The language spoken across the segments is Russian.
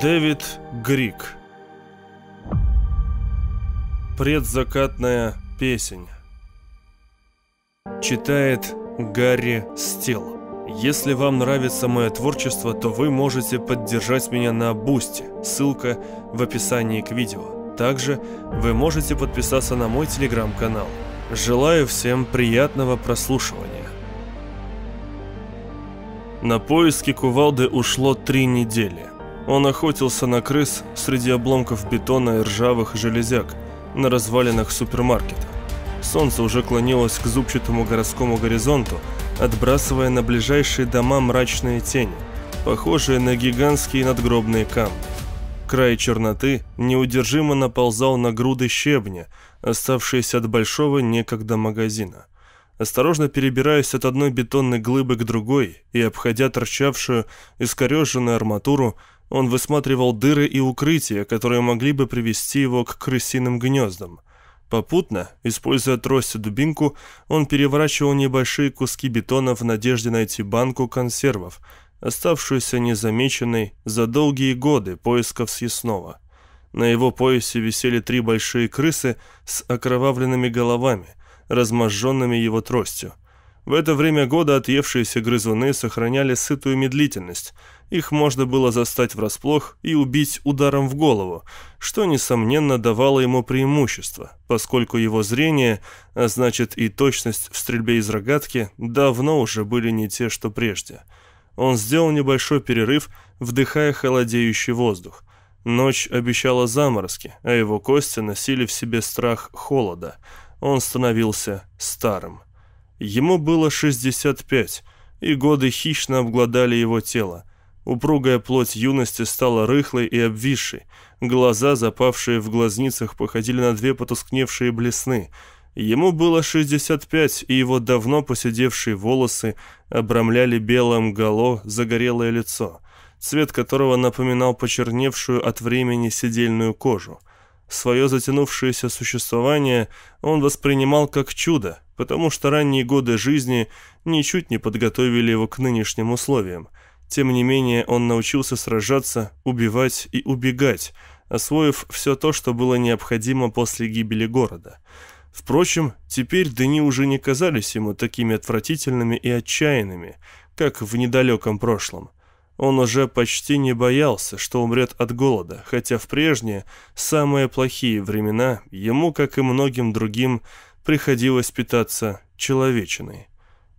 Дэвид Грик Предзакатная песнь Читает Гарри Стил Если вам нравится мое творчество, то вы можете поддержать меня на Бусти, ссылка в описании к видео. Также вы можете подписаться на мой телеграм-канал. Желаю всем приятного прослушивания. На поиски кувалды ушло три недели. Он охотился на крыс среди обломков бетона и ржавых железяк на развалинах супермаркета. Солнце уже клонилось к зубчатому городскому горизонту, отбрасывая на ближайшие дома мрачные тени, похожие на гигантские надгробные камни. Край черноты неудержимо наползал на груды щебня, оставшиеся от большого некогда магазина. Осторожно перебираясь от одной бетонной глыбы к другой и обходя торчавшую искореженную арматуру, он высматривал дыры и укрытия, которые могли бы привести его к крысиным гнездам. Попутно, используя трость и дубинку, он переворачивал небольшие куски бетона в надежде найти банку консервов, оставшуюся незамеченной за долгие годы поисков съестного. На его поясе висели три большие крысы с окровавленными головами, разможженными его тростью. В это время года отъевшиеся грызуны сохраняли сытую медлительность. Их можно было застать врасплох и убить ударом в голову, что, несомненно, давало ему преимущество, поскольку его зрение, а значит и точность в стрельбе из рогатки, давно уже были не те, что прежде. Он сделал небольшой перерыв, вдыхая холодеющий воздух. Ночь обещала заморозки, а его кости носили в себе страх холода. Он становился старым. Ему было 65, и годы хищно обглодали его тело. Упругая плоть юности стала рыхлой и обвисшей. Глаза, запавшие в глазницах, походили на две потускневшие блесны. Ему было 65, и его давно поседевшие волосы обрамляли белым гало загорелое лицо, цвет которого напоминал почерневшую от времени седельную кожу. Свое затянувшееся существование он воспринимал как чудо, потому что ранние годы жизни ничуть не подготовили его к нынешним условиям. Тем не менее, он научился сражаться, убивать и убегать, освоив все то, что было необходимо после гибели города. Впрочем, теперь дни уже не казались ему такими отвратительными и отчаянными, как в недалеком прошлом. Он уже почти не боялся, что умрет от голода, хотя в прежние, самые плохие времена ему, как и многим другим, приходилось питаться человечиной.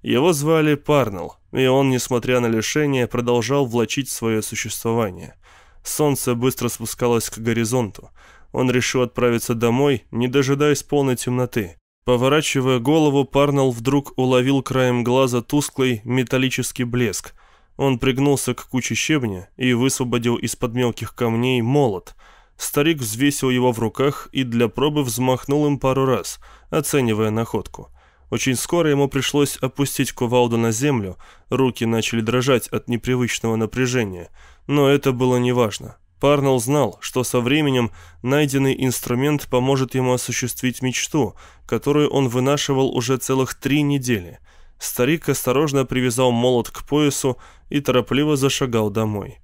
Его звали Парнелл, и он, несмотря на лишение, продолжал влачить свое существование. Солнце быстро спускалось к горизонту. Он решил отправиться домой, не дожидаясь полной темноты. Поворачивая голову, Парнелл вдруг уловил краем глаза тусклый металлический блеск. Он пригнулся к куче щебня и высвободил из-под мелких камней молот — Старик взвесил его в руках и для пробы взмахнул им пару раз, оценивая находку. Очень скоро ему пришлось опустить кувалду на землю, руки начали дрожать от непривычного напряжения, но это было неважно. Парнелл знал, что со временем найденный инструмент поможет ему осуществить мечту, которую он вынашивал уже целых три недели. Старик осторожно привязал молот к поясу и торопливо зашагал домой.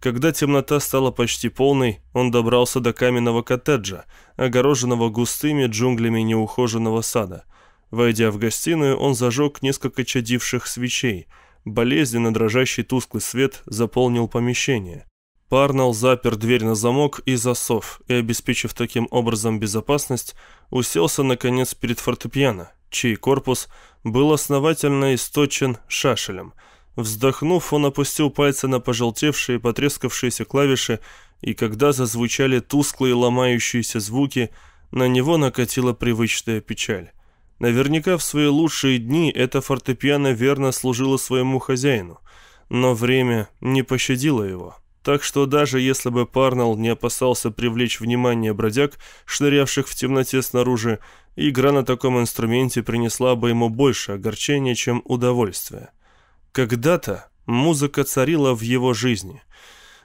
Когда темнота стала почти полной, он добрался до каменного коттеджа, огороженного густыми джунглями неухоженного сада. Войдя в гостиную, он зажег несколько чадивших свечей. Болезненно дрожащий тусклый свет заполнил помещение. Парнелл запер дверь на замок и засов, и, обеспечив таким образом безопасность, уселся, наконец, перед фортепиано, чей корпус был основательно источен шашелем – Вздохнув, он опустил пальцы на пожелтевшие, потрескавшиеся клавиши, и когда зазвучали тусклые ломающиеся звуки, на него накатила привычная печаль. Наверняка в свои лучшие дни эта фортепиано верно служило своему хозяину, но время не пощадило его. Так что даже если бы Парнелл не опасался привлечь внимание бродяг, шнырявших в темноте снаружи, игра на таком инструменте принесла бы ему больше огорчения, чем удовольствия. Когда-то музыка царила в его жизни,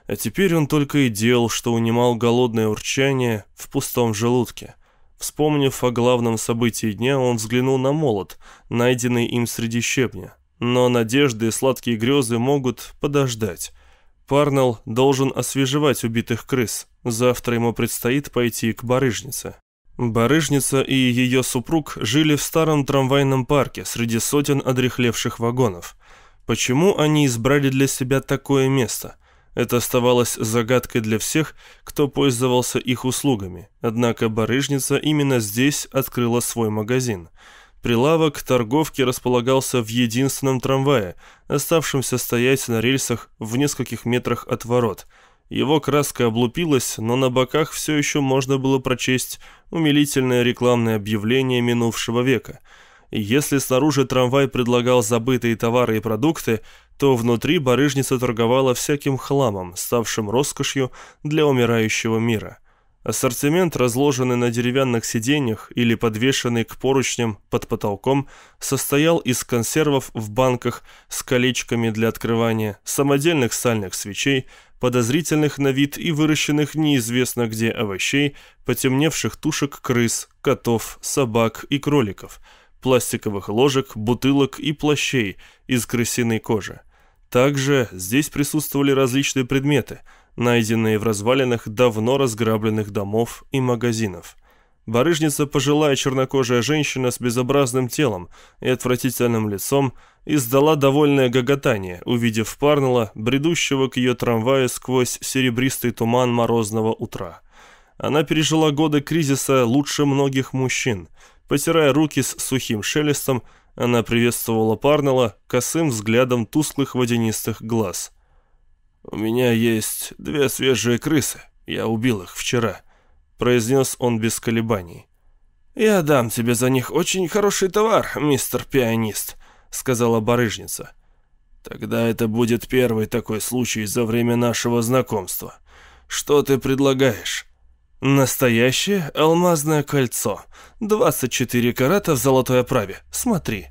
а теперь он только и делал, что унимал голодное урчание в пустом желудке. Вспомнив о главном событии дня, он взглянул на молот, найденный им среди щебня. Но надежды и сладкие грезы могут подождать. Парнелл должен освежевать убитых крыс. Завтра ему предстоит пойти к барыжнице. Барыжница и ее супруг жили в старом трамвайном парке среди сотен одрехлевших вагонов – Почему они избрали для себя такое место? Это оставалось загадкой для всех, кто пользовался их услугами. Однако барыжница именно здесь открыла свой магазин. Прилавок торговки располагался в единственном трамвае, оставшемся стоять на рельсах в нескольких метрах от ворот. Его краска облупилась, но на боках все еще можно было прочесть умилительное рекламное объявление минувшего века – если снаружи трамвай предлагал забытые товары и продукты, то внутри барыжница торговала всяким хламом, ставшим роскошью для умирающего мира. Ассортимент, разложенный на деревянных сиденьях или подвешенный к поручням под потолком, состоял из консервов в банках с колечками для открывания, самодельных сальных свечей, подозрительных на вид и выращенных неизвестно где овощей, потемневших тушек крыс, котов, собак и кроликов – пластиковых ложек, бутылок и плащей из крысиной кожи. Также здесь присутствовали различные предметы, найденные в развалинах давно разграбленных домов и магазинов. Барыжница – пожилая чернокожая женщина с безобразным телом и отвратительным лицом издала довольное гоготание, увидев Парнелла, бредущего к ее трамваю сквозь серебристый туман морозного утра. Она пережила годы кризиса лучше многих мужчин – Потирая руки с сухим шелестом, она приветствовала Парнелла косым взглядом тусклых водянистых глаз. «У меня есть две свежие крысы. Я убил их вчера», — произнес он без колебаний. «Я дам тебе за них очень хороший товар, мистер пианист», — сказала барыжница. «Тогда это будет первый такой случай за время нашего знакомства. Что ты предлагаешь?» Настоящее алмазное кольцо. 24 карата в золотой оправе. Смотри».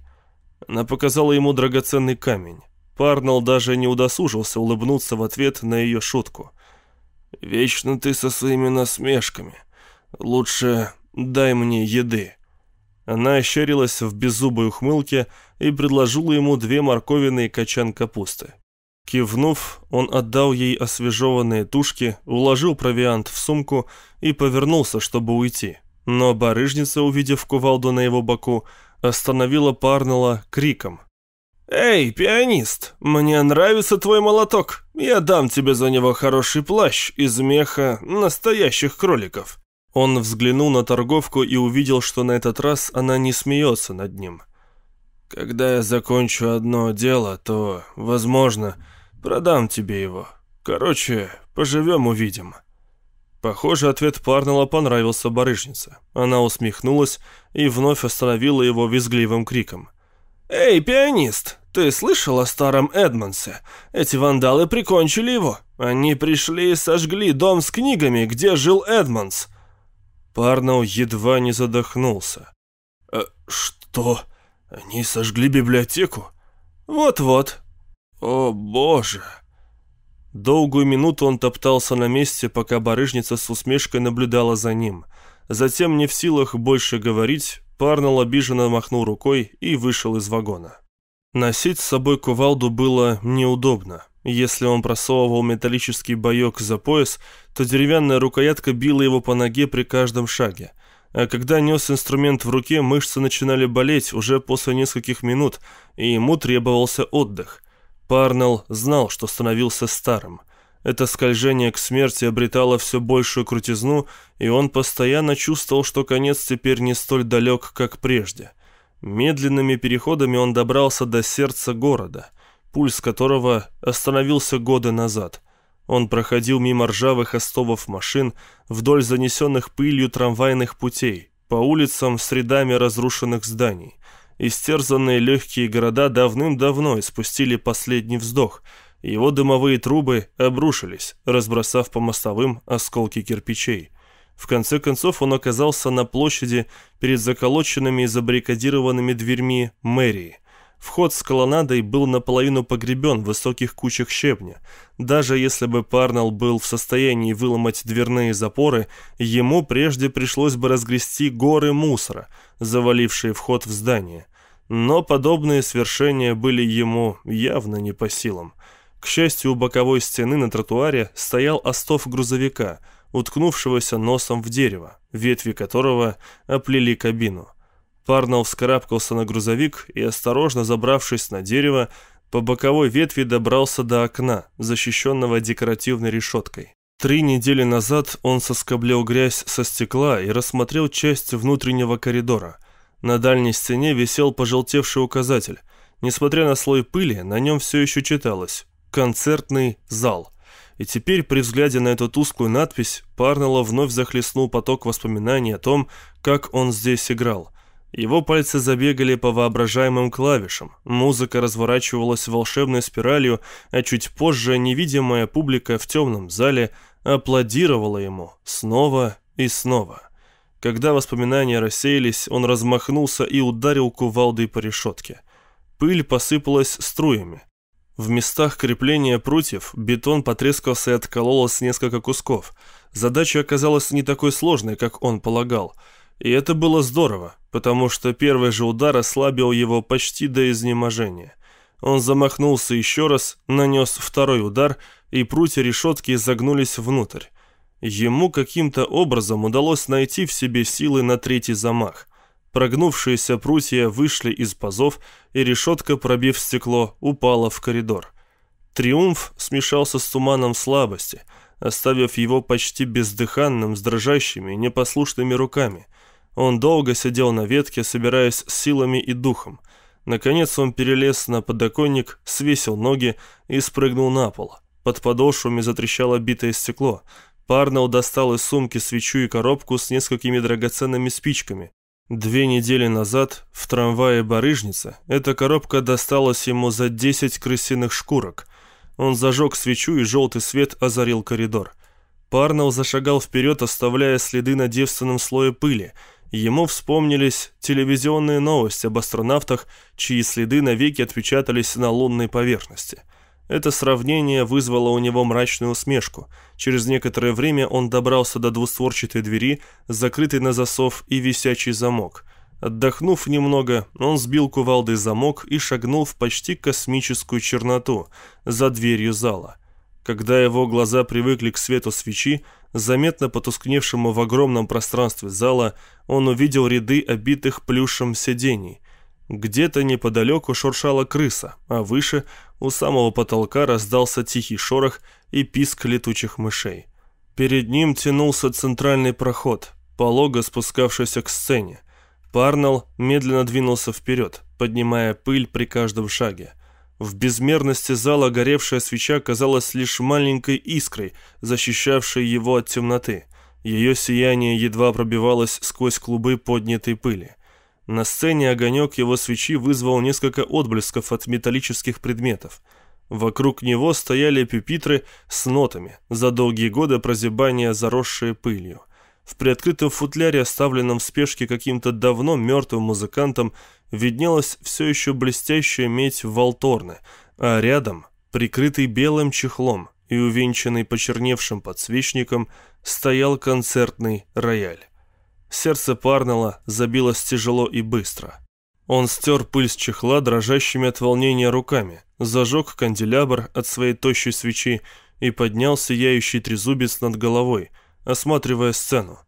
Она показала ему драгоценный камень. Парнелл даже не удосужился улыбнуться в ответ на ее шутку. «Вечно ты со своими насмешками. Лучше дай мне еды». Она ощерилась в беззубой ухмылке и предложила ему две морковины и качан капусты. Кивнув, он отдал ей освежеванные тушки, уложил провиант в сумку и повернулся, чтобы уйти. Но барыжница, увидев кувалду на его боку, остановила Парнелла криком. «Эй, пианист, мне нравится твой молоток. Я дам тебе за него хороший плащ из меха настоящих кроликов». Он взглянул на торговку и увидел, что на этот раз она не смеется над ним. «Когда я закончу одно дело, то, возможно...» Продам тебе его. Короче, поживем увидим». Похоже, ответ Парнелла понравился барышнице. Она усмехнулась и вновь остановила его визгливым криком. «Эй, пианист, ты слышал о старом Эдмонсе? Эти вандалы прикончили его. Они пришли и сожгли дом с книгами, где жил Эдмонс». Парнелл едва не задохнулся. «Э, «Что? Они сожгли библиотеку?» «Вот-вот, о, боже! Долгую минуту он топтался на месте, пока барышница с усмешкой наблюдала за ним. Затем, не в силах больше говорить, Парнелл обиженно махнул рукой и вышел из вагона. Носить с собой кувалду было неудобно. Если он просовывал металлический боек за пояс, то деревянная рукоятка била его по ноге при каждом шаге. А когда нес инструмент в руке, мышцы начинали болеть уже после нескольких минут, и ему требовался отдых – Парнел знал, что становился старым. Это скольжение к смерти обретало все большую крутизну, и он постоянно чувствовал, что конец теперь не столь далек, как прежде. Медленными переходами он добрался до сердца города, пульс которого остановился годы назад. Он проходил мимо ржавых остовов машин, вдоль занесенных пылью трамвайных путей, по улицам с рядами разрушенных зданий. Истерзанные легкие города давным-давно испустили последний вздох. Его дымовые трубы обрушились, разбросав по мостовым осколки кирпичей. В конце концов он оказался на площади перед заколоченными и забаррикадированными дверьми мэрии. Вход с колоннадой был наполовину погребен в высоких кучах щебня. Даже если бы Парнелл был в состоянии выломать дверные запоры, ему прежде пришлось бы разгрести горы мусора, завалившие вход в здание но подобные свершения были ему явно не по силам. К счастью, у боковой стены на тротуаре стоял остов грузовика, уткнувшегося носом в дерево, ветви которого оплели кабину. Парнелл вскарабкался на грузовик и, осторожно забравшись на дерево, по боковой ветви добрался до окна, защищенного декоративной решеткой. Три недели назад он соскоблил грязь со стекла и рассмотрел часть внутреннего коридора – на дальней стене висел пожелтевший указатель. Несмотря на слой пыли, на нем все еще читалось «Концертный зал». И теперь, при взгляде на эту тусклую надпись, Парнелла вновь захлестнул поток воспоминаний о том, как он здесь играл. Его пальцы забегали по воображаемым клавишам, музыка разворачивалась волшебной спиралью, а чуть позже невидимая публика в темном зале аплодировала ему снова и снова. Когда воспоминания рассеялись, он размахнулся и ударил кувалдой по решетке. Пыль посыпалась струями. В местах крепления прутьев бетон потрескался и откололось несколько кусков. Задача оказалась не такой сложной, как он полагал. И это было здорово, потому что первый же удар ослабил его почти до изнеможения. Он замахнулся еще раз, нанес второй удар, и прутья решетки загнулись внутрь. Ему каким-то образом удалось найти в себе силы на третий замах. Прогнувшиеся прутья вышли из пазов, и решетка, пробив стекло, упала в коридор. Триумф смешался с туманом слабости, оставив его почти бездыханным, с дрожащими, непослушными руками. Он долго сидел на ветке, собираясь с силами и духом. Наконец он перелез на подоконник, свесил ноги и спрыгнул на пол. Под подошвами затрещало битое стекло – Парнел достал из сумки свечу и коробку с несколькими драгоценными спичками. Две недели назад в трамвае «Барыжница» эта коробка досталась ему за 10 крысиных шкурок. Он зажег свечу, и желтый свет озарил коридор. Парнел зашагал вперед, оставляя следы на девственном слое пыли. Ему вспомнились телевизионные новости об астронавтах, чьи следы навеки отпечатались на лунной поверхности – это сравнение вызвало у него мрачную усмешку. Через некоторое время он добрался до двустворчатой двери, закрытой на засов и висячий замок. Отдохнув немного, он сбил кувалдой замок и шагнул в почти космическую черноту за дверью зала. Когда его глаза привыкли к свету свечи, заметно потускневшему в огромном пространстве зала, он увидел ряды обитых плюшем сидений. Где-то неподалеку шуршала крыса, а выше у самого потолка раздался тихий шорох и писк летучих мышей. Перед ним тянулся центральный проход, полого спускавшийся к сцене. Парнел медленно двинулся вперед, поднимая пыль при каждом шаге. В безмерности зала горевшая свеча казалась лишь маленькой искрой, защищавшей его от темноты. Ее сияние едва пробивалось сквозь клубы поднятой пыли. На сцене огонек его свечи вызвал несколько отблесков от металлических предметов. Вокруг него стояли пюпитры с нотами, за долгие годы прозябания заросшие пылью. В приоткрытом футляре, оставленном в спешке каким-то давно мертвым музыкантом, виднелась все еще блестящая медь Волторны, а рядом, прикрытый белым чехлом и увенчанный почерневшим подсвечником, стоял концертный рояль. Сердце парнела, забилось тяжело и быстро. Он стер пыль с чехла дрожащими от волнения руками, зажег канделябр от своей тощей свечи и поднял сияющий трезубец над головой, осматривая сцену.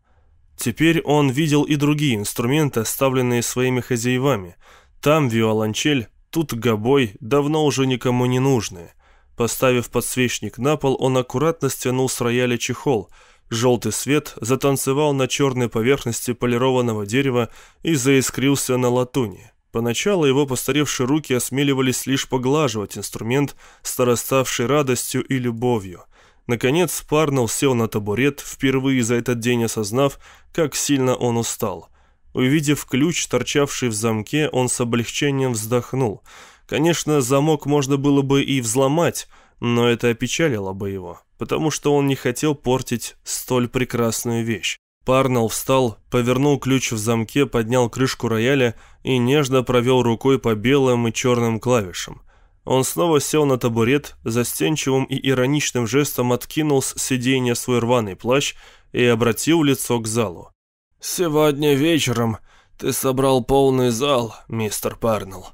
Теперь он видел и другие инструменты, оставленные своими хозяевами. Там виолончель, тут гобой, давно уже никому не нужные. Поставив подсвечник на пол, он аккуратно стянул с рояля чехол – Желтый свет затанцевал на черной поверхности полированного дерева и заискрился на латуни. Поначалу его постаревшие руки осмеливались лишь поглаживать инструмент, староставший радостью и любовью. Наконец Парнелл сел на табурет, впервые за этот день осознав, как сильно он устал. Увидев ключ, торчавший в замке, он с облегчением вздохнул. Конечно, замок можно было бы и взломать, но это опечалило бы его потому что он не хотел портить столь прекрасную вещь. Парнел встал, повернул ключ в замке, поднял крышку рояля и нежно провел рукой по белым и черным клавишам. Он снова сел на табурет, застенчивым и ироничным жестом откинул с сиденья свой рваный плащ и обратил лицо к залу. «Сегодня вечером ты собрал полный зал, мистер Парнелл.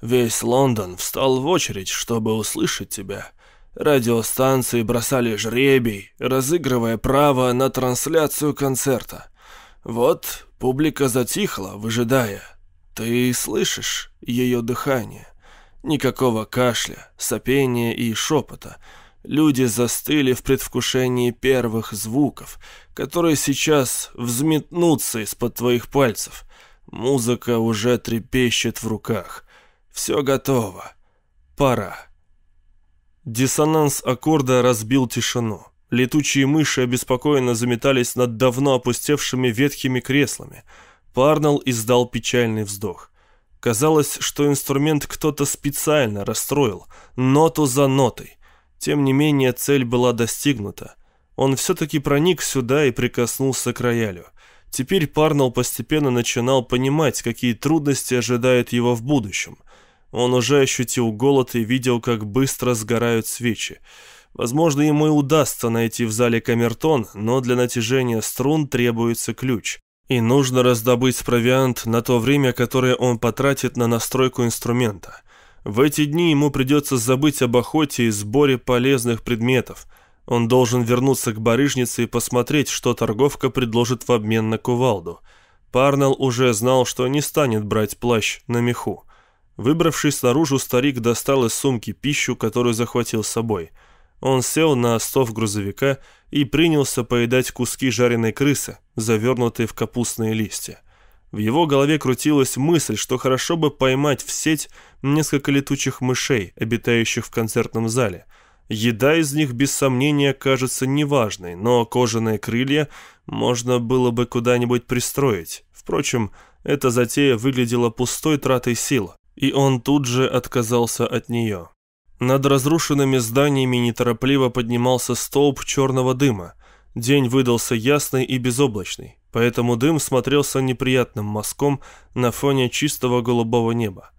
Весь Лондон встал в очередь, чтобы услышать тебя» радиостанции бросали жребий, разыгрывая право на трансляцию концерта. Вот публика затихла, выжидая. Ты слышишь ее дыхание. Никакого кашля, сопения и шепота. Люди застыли в предвкушении первых звуков, которые сейчас взметнутся из-под твоих пальцев. Музыка уже трепещет в руках. Все готово. Пора. Диссонанс аккорда разбил тишину. Летучие мыши обеспокоенно заметались над давно опустевшими ветхими креслами. Парнелл издал печальный вздох. Казалось, что инструмент кто-то специально расстроил, ноту за нотой. Тем не менее, цель была достигнута. Он все-таки проник сюда и прикоснулся к роялю. Теперь Парнелл постепенно начинал понимать, какие трудности ожидают его в будущем – он уже ощутил голод и видел, как быстро сгорают свечи. Возможно, ему и удастся найти в зале камертон, но для натяжения струн требуется ключ. И нужно раздобыть провиант на то время, которое он потратит на настройку инструмента. В эти дни ему придется забыть об охоте и сборе полезных предметов. Он должен вернуться к барыжнице и посмотреть, что торговка предложит в обмен на кувалду. Парнелл уже знал, что не станет брать плащ на меху. Выбравшись наружу, старик достал из сумки пищу, которую захватил с собой. Он сел на остов грузовика и принялся поедать куски жареной крысы, завернутые в капустные листья. В его голове крутилась мысль, что хорошо бы поймать в сеть несколько летучих мышей, обитающих в концертном зале. Еда из них, без сомнения, кажется неважной, но кожаные крылья можно было бы куда-нибудь пристроить. Впрочем, эта затея выглядела пустой тратой сил и он тут же отказался от нее. Над разрушенными зданиями неторопливо поднимался столб черного дыма. День выдался ясный и безоблачный, поэтому дым смотрелся неприятным мазком на фоне чистого голубого неба.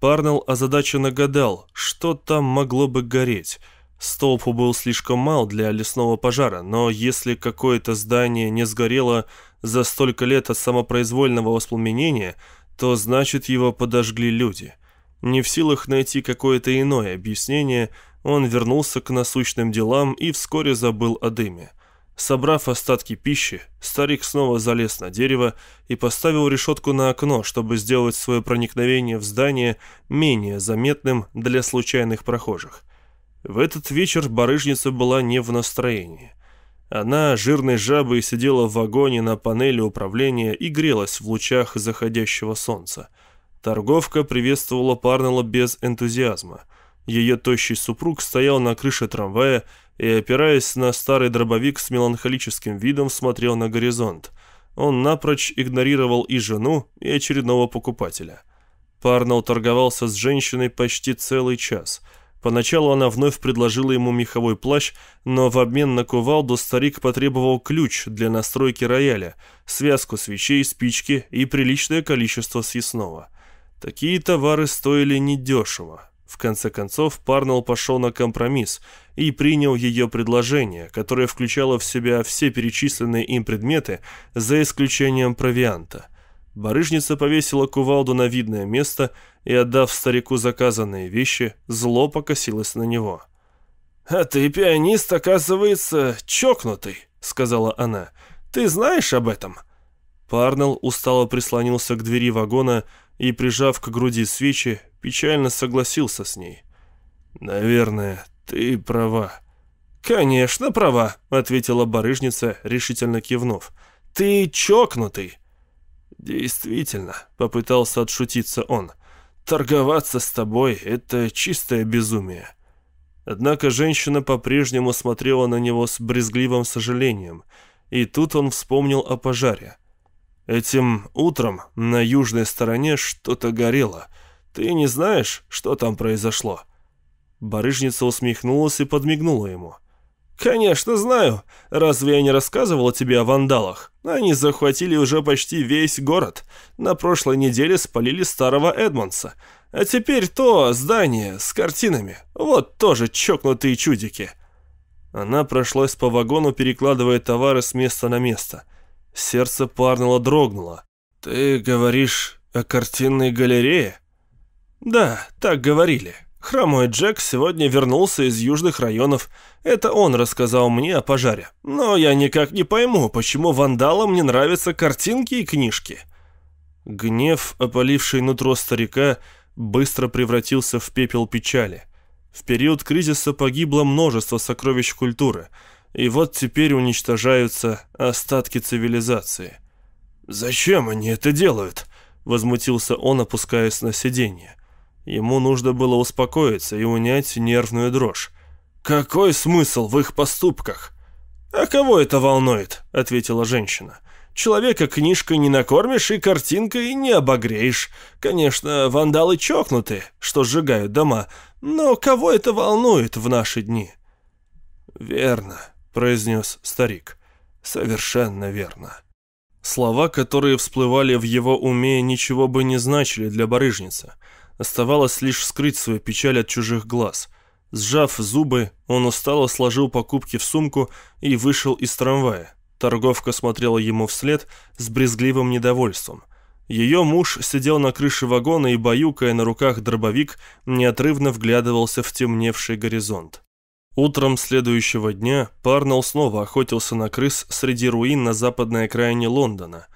Парнелл озадаченно гадал, что там могло бы гореть. Столб был слишком мал для лесного пожара, но если какое-то здание не сгорело за столько лет от самопроизвольного воспламенения – то значит его подожгли люди. Не в силах найти какое-то иное объяснение, он вернулся к насущным делам и вскоре забыл о дыме. Собрав остатки пищи, старик снова залез на дерево и поставил решетку на окно, чтобы сделать свое проникновение в здание менее заметным для случайных прохожих. В этот вечер барыжница была не в настроении – она, жирной жабой, сидела в вагоне на панели управления и грелась в лучах заходящего солнца. Торговка приветствовала Парнелла без энтузиазма. Ее тощий супруг стоял на крыше трамвая и, опираясь на старый дробовик с меланхолическим видом, смотрел на горизонт. Он напрочь игнорировал и жену, и очередного покупателя. Парнелл торговался с женщиной почти целый час – Поначалу она вновь предложила ему меховой плащ, но в обмен на кувалду старик потребовал ключ для настройки рояля, связку свечей, спички и приличное количество съестного. Такие товары стоили недешево. В конце концов, Парнелл пошел на компромисс и принял ее предложение, которое включало в себя все перечисленные им предметы, за исключением провианта. Барыжница повесила кувалду на видное место и, отдав старику заказанные вещи, зло покосилась на него. «А ты, пианист, оказывается, чокнутый», — сказала она. «Ты знаешь об этом?» Парнелл устало прислонился к двери вагона и, прижав к груди свечи, печально согласился с ней. «Наверное, ты права». «Конечно права», — ответила барыжница, решительно кивнув. «Ты чокнутый» действительно попытался отшутиться он. Торговаться с тобой это чистое безумие. Однако женщина по-прежнему смотрела на него с брезгливым сожалением и тут он вспомнил о пожаре. Этим утром на южной стороне что то горело. Ты не знаешь что там произошло? Барыжница усмехнулась и подмигнула ему. «Конечно, знаю. Разве я не рассказывал тебе о вандалах? Они захватили уже почти весь город. На прошлой неделе спалили старого Эдмонса. А теперь то здание с картинами. Вот тоже чокнутые чудики». Она прошлась по вагону, перекладывая товары с места на место. Сердце Парнелла дрогнуло. «Ты говоришь о картинной галерее?» «Да, так говорили». Хромой Джек сегодня вернулся из южных районов. Это он рассказал мне о пожаре. Но я никак не пойму, почему вандалам не нравятся картинки и книжки. Гнев, опаливший нутро старика, быстро превратился в пепел печали. В период кризиса погибло множество сокровищ культуры, и вот теперь уничтожаются остатки цивилизации. «Зачем они это делают?» — возмутился он, опускаясь на сиденье. Ему нужно было успокоиться и унять нервную дрожь. «Какой смысл в их поступках?» «А кого это волнует?» — ответила женщина. «Человека книжкой не накормишь и картинкой не обогреешь. Конечно, вандалы чокнуты, что сжигают дома, но кого это волнует в наши дни?» «Верно», — произнес старик. «Совершенно верно». Слова, которые всплывали в его уме, ничего бы не значили для барыжницы — Оставалось лишь скрыть свою печаль от чужих глаз. Сжав зубы, он устало сложил покупки в сумку и вышел из трамвая. Торговка смотрела ему вслед с брезгливым недовольством. Ее муж сидел на крыше вагона и, баюкая на руках дробовик, неотрывно вглядывался в темневший горизонт. Утром следующего дня Парнелл снова охотился на крыс среди руин на западной окраине Лондона.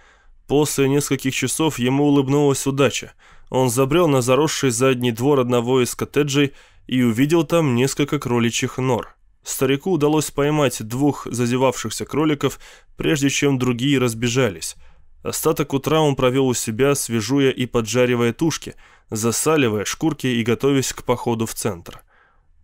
После нескольких часов ему улыбнулась удача – он забрел на заросший задний двор одного из коттеджей и увидел там несколько кроличьих нор. Старику удалось поймать двух зазевавшихся кроликов, прежде чем другие разбежались. Остаток утра он провел у себя, свежуя и поджаривая тушки, засаливая шкурки и готовясь к походу в центр.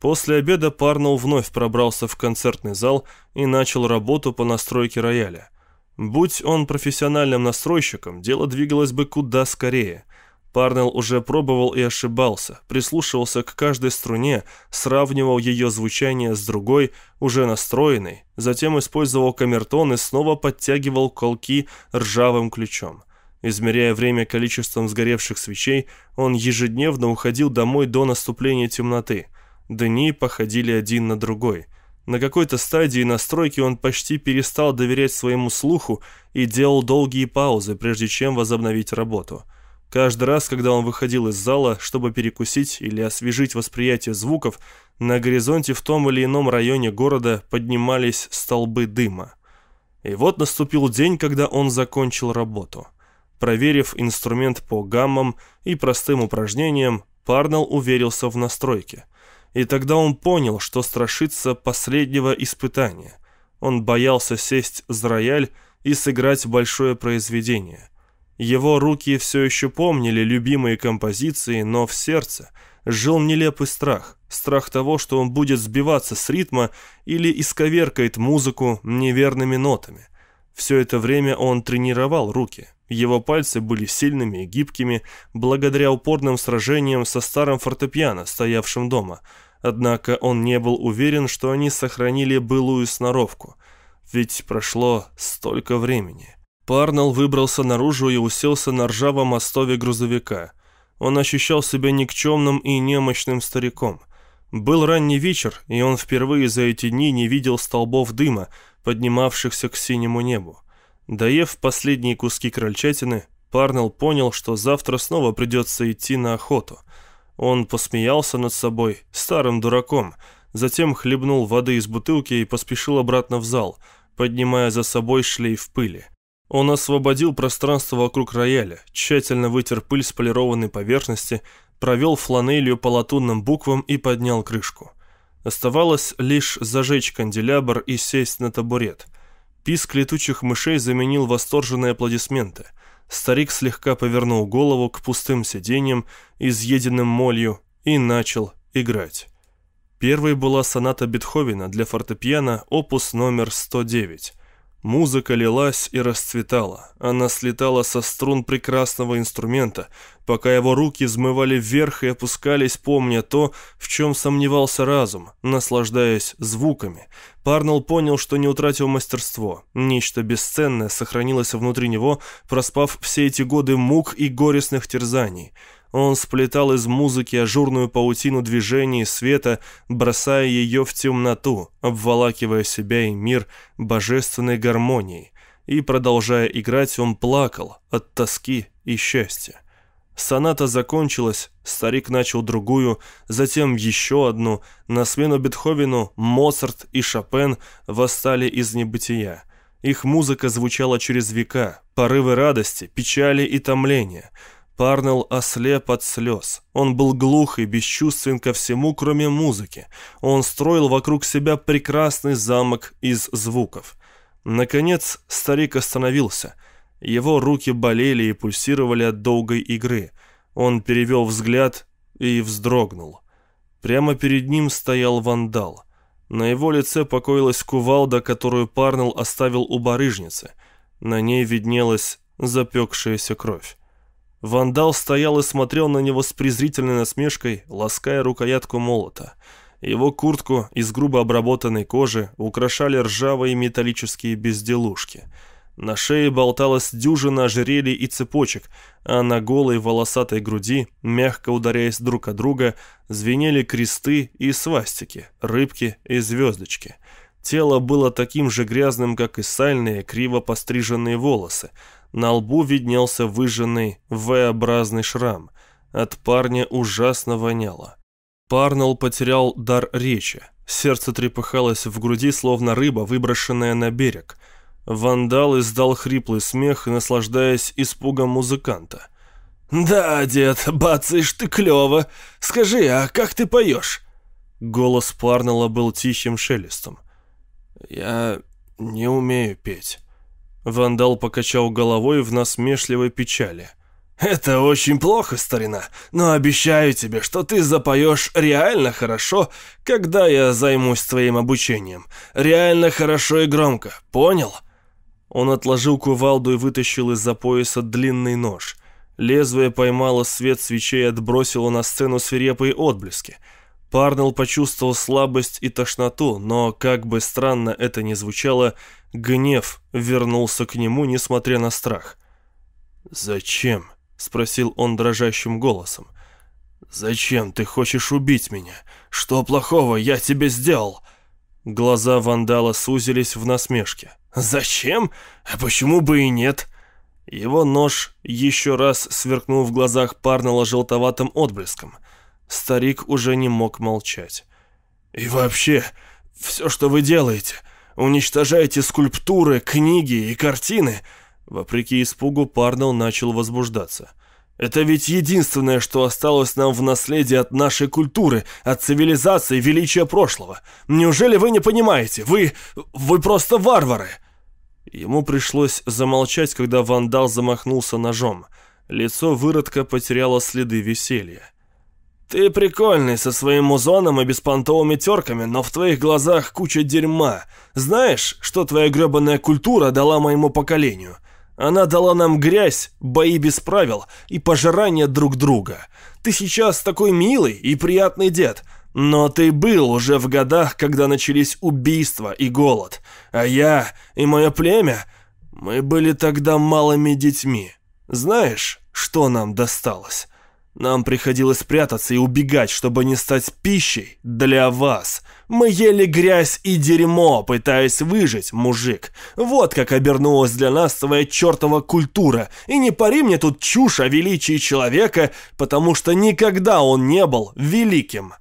После обеда Парнелл вновь пробрался в концертный зал и начал работу по настройке рояля. Будь он профессиональным настройщиком, дело двигалось бы куда скорее. Парнел уже пробовал и ошибался, прислушивался к каждой струне, сравнивал ее звучание с другой, уже настроенной, затем использовал камертон и снова подтягивал колки ржавым ключом. Измеряя время количеством сгоревших свечей, он ежедневно уходил домой до наступления темноты. Дни походили один на другой. На какой-то стадии настройки он почти перестал доверять своему слуху и делал долгие паузы, прежде чем возобновить работу – Каждый раз, когда он выходил из зала, чтобы перекусить или освежить восприятие звуков, на горизонте в том или ином районе города поднимались столбы дыма. И вот наступил день, когда он закончил работу. Проверив инструмент по гаммам и простым упражнениям, Парнелл уверился в настройке. И тогда он понял, что страшится последнего испытания. Он боялся сесть за рояль и сыграть большое произведение. Его руки все еще помнили любимые композиции, но в сердце жил нелепый страх. Страх того, что он будет сбиваться с ритма или исковеркает музыку неверными нотами. Все это время он тренировал руки. Его пальцы были сильными и гибкими, благодаря упорным сражениям со старым фортепиано, стоявшим дома. Однако он не был уверен, что они сохранили былую сноровку. Ведь прошло столько времени. Парнел выбрался наружу и уселся на ржавом остове грузовика. Он ощущал себя никчемным и немощным стариком. Был ранний вечер, и он впервые за эти дни не видел столбов дыма, поднимавшихся к синему небу. Доев последние куски крольчатины, Парнел понял, что завтра снова придется идти на охоту. Он посмеялся над собой, старым дураком, затем хлебнул воды из бутылки и поспешил обратно в зал, поднимая за собой шлейф пыли. Он освободил пространство вокруг рояля, тщательно вытер пыль с полированной поверхности, провел фланелью по латунным буквам и поднял крышку. Оставалось лишь зажечь канделябр и сесть на табурет. Писк летучих мышей заменил восторженные аплодисменты. Старик слегка повернул голову к пустым сиденьям, изъеденным молью, и начал играть. Первой была соната Бетховена для фортепиано, опус номер 109. Музыка лилась и расцветала. Она слетала со струн прекрасного инструмента, пока его руки взмывали вверх и опускались, помня то, в чем сомневался разум, наслаждаясь звуками. Парнелл понял, что не утратил мастерство. Нечто бесценное сохранилось внутри него, проспав все эти годы мук и горестных терзаний – он сплетал из музыки ажурную паутину движений света, бросая ее в темноту, обволакивая себя и мир божественной гармонией. И, продолжая играть, он плакал от тоски и счастья. Соната закончилась, старик начал другую, затем еще одну. На смену Бетховену Моцарт и Шопен восстали из небытия. Их музыка звучала через века, порывы радости, печали и томления – Парнел ослеп от слез. Он был глух и бесчувствен ко всему, кроме музыки. Он строил вокруг себя прекрасный замок из звуков. Наконец старик остановился. Его руки болели и пульсировали от долгой игры. Он перевел взгляд и вздрогнул. Прямо перед ним стоял вандал. На его лице покоилась кувалда, которую Парнел оставил у барыжницы. На ней виднелась запекшаяся кровь. Вандал стоял и смотрел на него с презрительной насмешкой, лаская рукоятку молота. Его куртку из грубо обработанной кожи украшали ржавые металлические безделушки. На шее болталась дюжина ожерелий и цепочек, а на голой волосатой груди, мягко ударяясь друг от друга, звенели кресты и свастики, рыбки и звездочки. Тело было таким же грязным, как и сальные, криво постриженные волосы, на лбу виднелся выжженный V-образный шрам. От парня ужасно воняло. Парнелл потерял дар речи. Сердце трепыхалось в груди, словно рыба, выброшенная на берег. Вандал издал хриплый смех, наслаждаясь испугом музыканта. «Да, дед, бацаешь ты клёво. Скажи, а как ты поёшь?» Голос Парнелла был тихим шелестом. «Я не умею петь». Вандал покачал головой в насмешливой печали. «Это очень плохо, старина, но обещаю тебе, что ты запоешь реально хорошо, когда я займусь твоим обучением. Реально хорошо и громко, понял?» Он отложил кувалду и вытащил из-за пояса длинный нож. Лезвие поймало свет свечей и отбросило на сцену свирепые отблески – Парнел почувствовал слабость и тошноту, но, как бы странно это ни звучало, гнев вернулся к нему, несмотря на страх. «Зачем?» — спросил он дрожащим голосом. «Зачем ты хочешь убить меня? Что плохого я тебе сделал?» Глаза вандала сузились в насмешке. «Зачем? А почему бы и нет?» Его нож еще раз сверкнул в глазах Парнела желтоватым отблеском — Старик уже не мог молчать. «И вообще, все, что вы делаете, уничтожаете скульптуры, книги и картины!» Вопреки испугу Парнелл начал возбуждаться. «Это ведь единственное, что осталось нам в наследии от нашей культуры, от цивилизации, величия прошлого. Неужели вы не понимаете? Вы... вы просто варвары!» Ему пришлось замолчать, когда вандал замахнулся ножом. Лицо выродка потеряло следы веселья. Ты прикольный со своим музоном и беспонтовыми терками, но в твоих глазах куча дерьма. Знаешь, что твоя гребаная культура дала моему поколению? Она дала нам грязь, бои без правил и пожирание друг друга. Ты сейчас такой милый и приятный дед, но ты был уже в годах, когда начались убийства и голод. А я и мое племя, мы были тогда малыми детьми. Знаешь, что нам досталось?» Нам приходилось спрятаться и убегать, чтобы не стать пищей для вас. Мы ели грязь и дерьмо, пытаясь выжить, мужик. Вот как обернулась для нас твоя чертова культура. И не пари мне тут чушь о величии человека, потому что никогда он не был великим».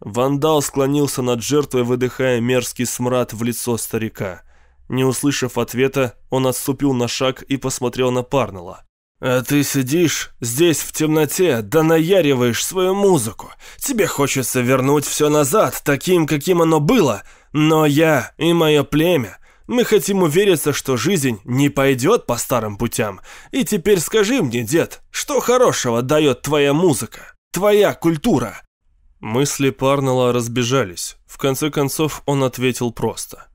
Вандал склонился над жертвой, выдыхая мерзкий смрад в лицо старика. Не услышав ответа, он отступил на шаг и посмотрел на Парнелла. А ты сидишь здесь в темноте, да наяриваешь свою музыку. Тебе хочется вернуть все назад, таким, каким оно было. Но я и мое племя, мы хотим увериться, что жизнь не пойдет по старым путям. И теперь скажи мне, дед, что хорошего дает твоя музыка, твоя культура?» Мысли Парнелла разбежались. В конце концов он ответил просто.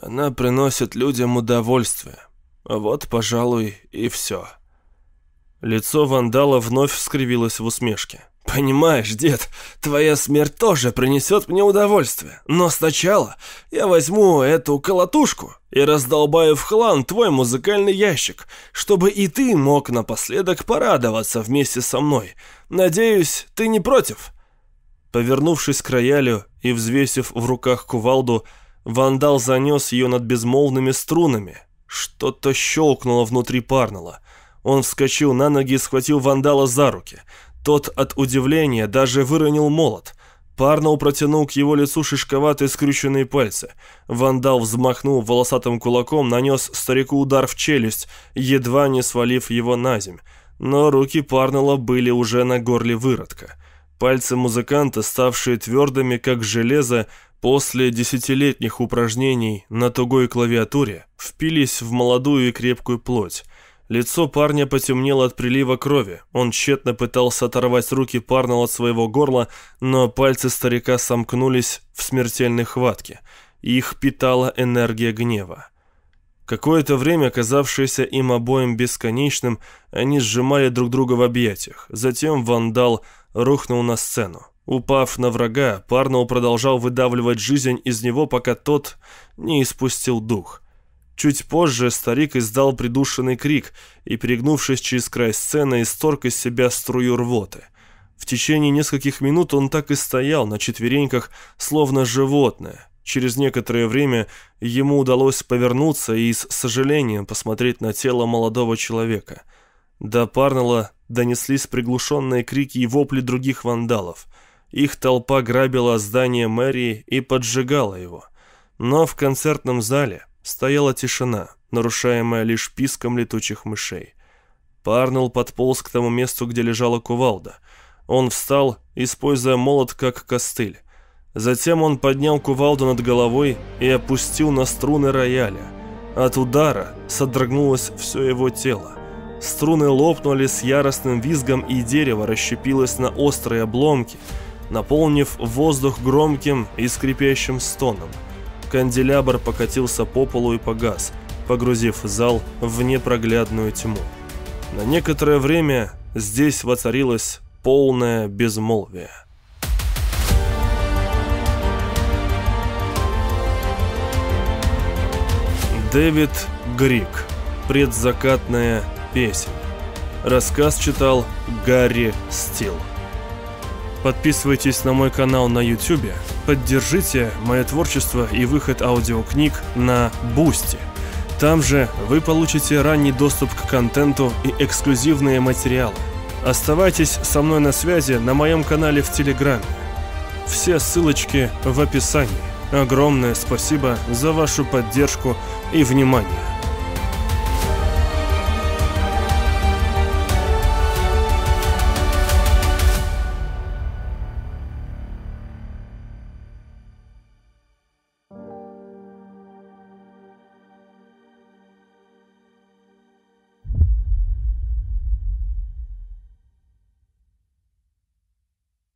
«Она приносит людям удовольствие. Вот, пожалуй, и все». Лицо вандала вновь скривилось в усмешке. «Понимаешь, дед, твоя смерть тоже принесет мне удовольствие, но сначала я возьму эту колотушку и раздолбаю в хлам твой музыкальный ящик, чтобы и ты мог напоследок порадоваться вместе со мной. Надеюсь, ты не против?» Повернувшись к роялю и взвесив в руках кувалду, вандал занес ее над безмолвными струнами. Что-то щелкнуло внутри Парнелла. Он вскочил на ноги и схватил вандала за руки. Тот от удивления даже выронил молот. Парнелл протянул к его лицу шишковатые скрюченные пальцы. Вандал взмахнул волосатым кулаком, нанес старику удар в челюсть, едва не свалив его на земь. Но руки Парнелла были уже на горле выродка. Пальцы музыканта, ставшие твердыми, как железо, после десятилетних упражнений на тугой клавиатуре, впились в молодую и крепкую плоть. Лицо парня потемнело от прилива крови. Он тщетно пытался оторвать руки парня от своего горла, но пальцы старика сомкнулись в смертельной хватке. Их питала энергия гнева. Какое-то время, казавшееся им обоим бесконечным, они сжимали друг друга в объятиях. Затем вандал рухнул на сцену. Упав на врага, Парнелл продолжал выдавливать жизнь из него, пока тот не испустил дух. Чуть позже старик издал придушенный крик и, перегнувшись через край сцены, исторг из себя струю рвоты. В течение нескольких минут он так и стоял на четвереньках, словно животное. Через некоторое время ему удалось повернуться и с сожалением посмотреть на тело молодого человека. До Парнелла донеслись приглушенные крики и вопли других вандалов. Их толпа грабила здание мэрии и поджигала его. Но в концертном зале Стояла тишина, нарушаемая лишь писком летучих мышей. Парнелл подполз к тому месту, где лежала кувалда. Он встал, используя молот как костыль. Затем он поднял кувалду над головой и опустил на струны рояля. От удара содрогнулось все его тело. Струны лопнули с яростным визгом, и дерево расщепилось на острые обломки, наполнив воздух громким и скрипящим стоном. Канделябр покатился по полу и погас, погрузив зал в непроглядную тьму. На некоторое время здесь воцарилось полное безмолвие. Дэвид Грик. Предзакатная песня. Рассказ читал Гарри Стил. Подписывайтесь на мой канал на YouTube Поддержите мое творчество и выход аудиокниг на Бусти. Там же вы получите ранний доступ к контенту и эксклюзивные материалы. Оставайтесь со мной на связи на моем канале в Телеграме. Все ссылочки в описании. Огромное спасибо за вашу поддержку и внимание.